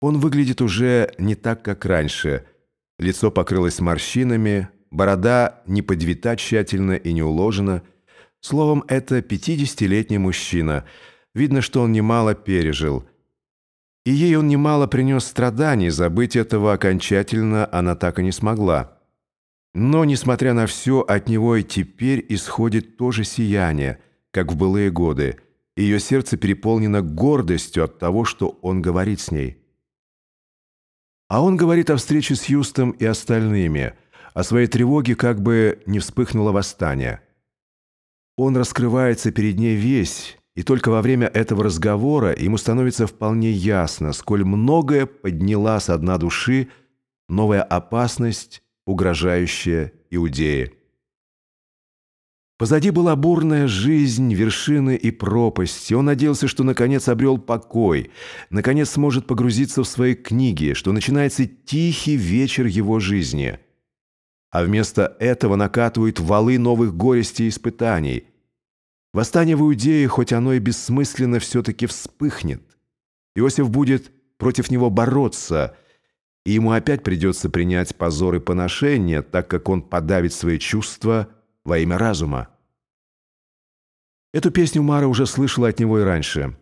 Он выглядит уже не так, как раньше. Лицо покрылось морщинами, борода не подвита тщательно и не уложена. Словом, это пятидесятилетний мужчина. Видно, что он немало пережил. И ей он немало принес страданий, забыть этого окончательно она так и не смогла. Но, несмотря на все, от него и теперь исходит то же сияние, как в былые годы. Ее сердце переполнено гордостью от того, что он говорит с ней. А он говорит о встрече с Юстом и остальными, о своей тревоге как бы не вспыхнуло восстание. Он раскрывается перед ней весь, и только во время этого разговора ему становится вполне ясно, сколь многое подняла с дна души новая опасность, угрожающая Иудее. Позади была бурная жизнь, вершины и пропасти. Он надеялся, что наконец обрел покой, наконец сможет погрузиться в свои книги, что начинается тихий вечер его жизни. А вместо этого накатывают валы новых горестей и испытаний. Восстание в Иудее, хоть оно и бессмысленно, все-таки вспыхнет. Иосиф будет против него бороться, и ему опять придется принять позор и поношение, так как он подавит свои чувства – во имя разума. Эту песню Мара уже слышала от него и раньше.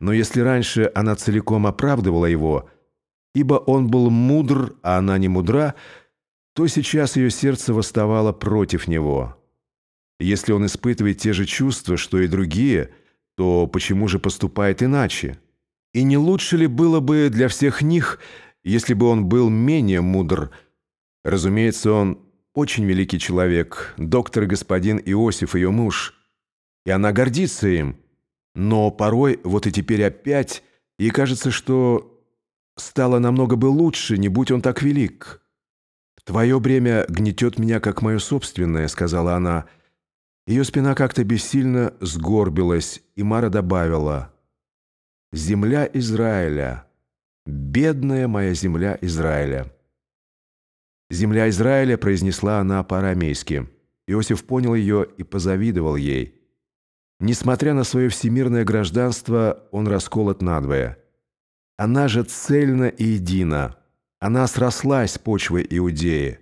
Но если раньше она целиком оправдывала его, ибо он был мудр, а она не мудра, то сейчас ее сердце восставало против него. Если он испытывает те же чувства, что и другие, то почему же поступает иначе? И не лучше ли было бы для всех них, если бы он был менее мудр? Разумеется, он очень великий человек, доктор господин Иосиф, ее муж, и она гордится им. Но порой, вот и теперь опять, ей кажется, что стало намного бы лучше, не будь он так велик. «Твое бремя гнетет меня, как мое собственное», — сказала она. Ее спина как-то бессильно сгорбилась, и Мара добавила. «Земля Израиля, бедная моя земля Израиля». «Земля Израиля», — произнесла она по-арамейски. Иосиф понял ее и позавидовал ей. Несмотря на свое всемирное гражданство, он расколот надвое. Она же цельна и едина. Она срослась с почвой Иудеи.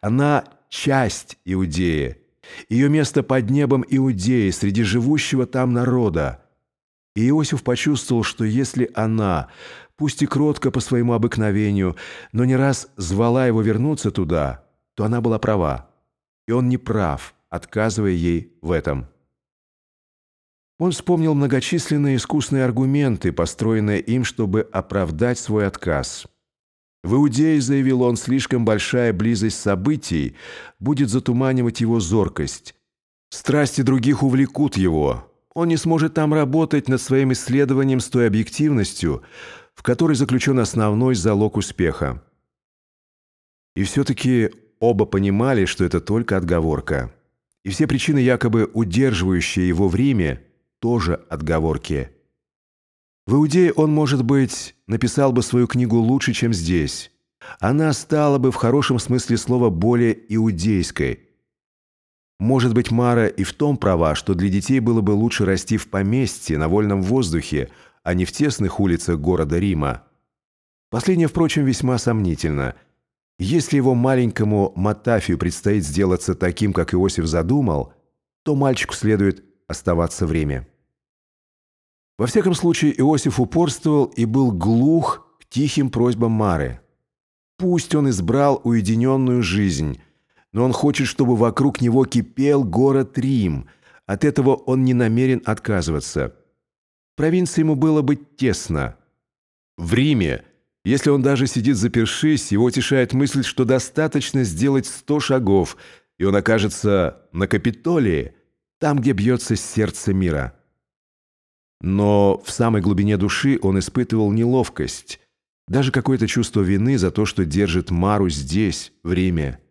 Она — часть Иудеи. Ее место под небом Иудеи, среди живущего там народа. И Иосиф почувствовал, что если она пусть и кротко по своему обыкновению, но не раз звала его вернуться туда, то она была права, и он не прав, отказывая ей в этом. Он вспомнил многочисленные искусные аргументы, построенные им, чтобы оправдать свой отказ. В Иудее, заявил он, слишком большая близость событий будет затуманивать его зоркость. Страсти других увлекут его. Он не сможет там работать над своим исследованием с той объективностью, в которой заключен основной залог успеха. И все-таки оба понимали, что это только отговорка. И все причины, якобы удерживающие его в Риме, тоже отговорки. В Иудее он, может быть, написал бы свою книгу лучше, чем здесь. Она стала бы в хорошем смысле слова более иудейской. Может быть, Мара и в том права, что для детей было бы лучше расти в поместье, на вольном воздухе, а не в тесных улицах города Рима. Последнее, впрочем, весьма сомнительно. Если его маленькому Матафию предстоит сделаться таким, как Иосиф задумал, то мальчику следует оставаться в Риме. Во всяком случае, Иосиф упорствовал и был глух к тихим просьбам Мары. Пусть он избрал уединенную жизнь, но он хочет, чтобы вокруг него кипел город Рим. От этого он не намерен отказываться провинции ему было бы тесно. В Риме, если он даже сидит запершись, его утешает мысль, что достаточно сделать сто шагов, и он окажется на Капитолии, там, где бьется сердце мира. Но в самой глубине души он испытывал неловкость, даже какое-то чувство вины за то, что держит Мару здесь, в Риме.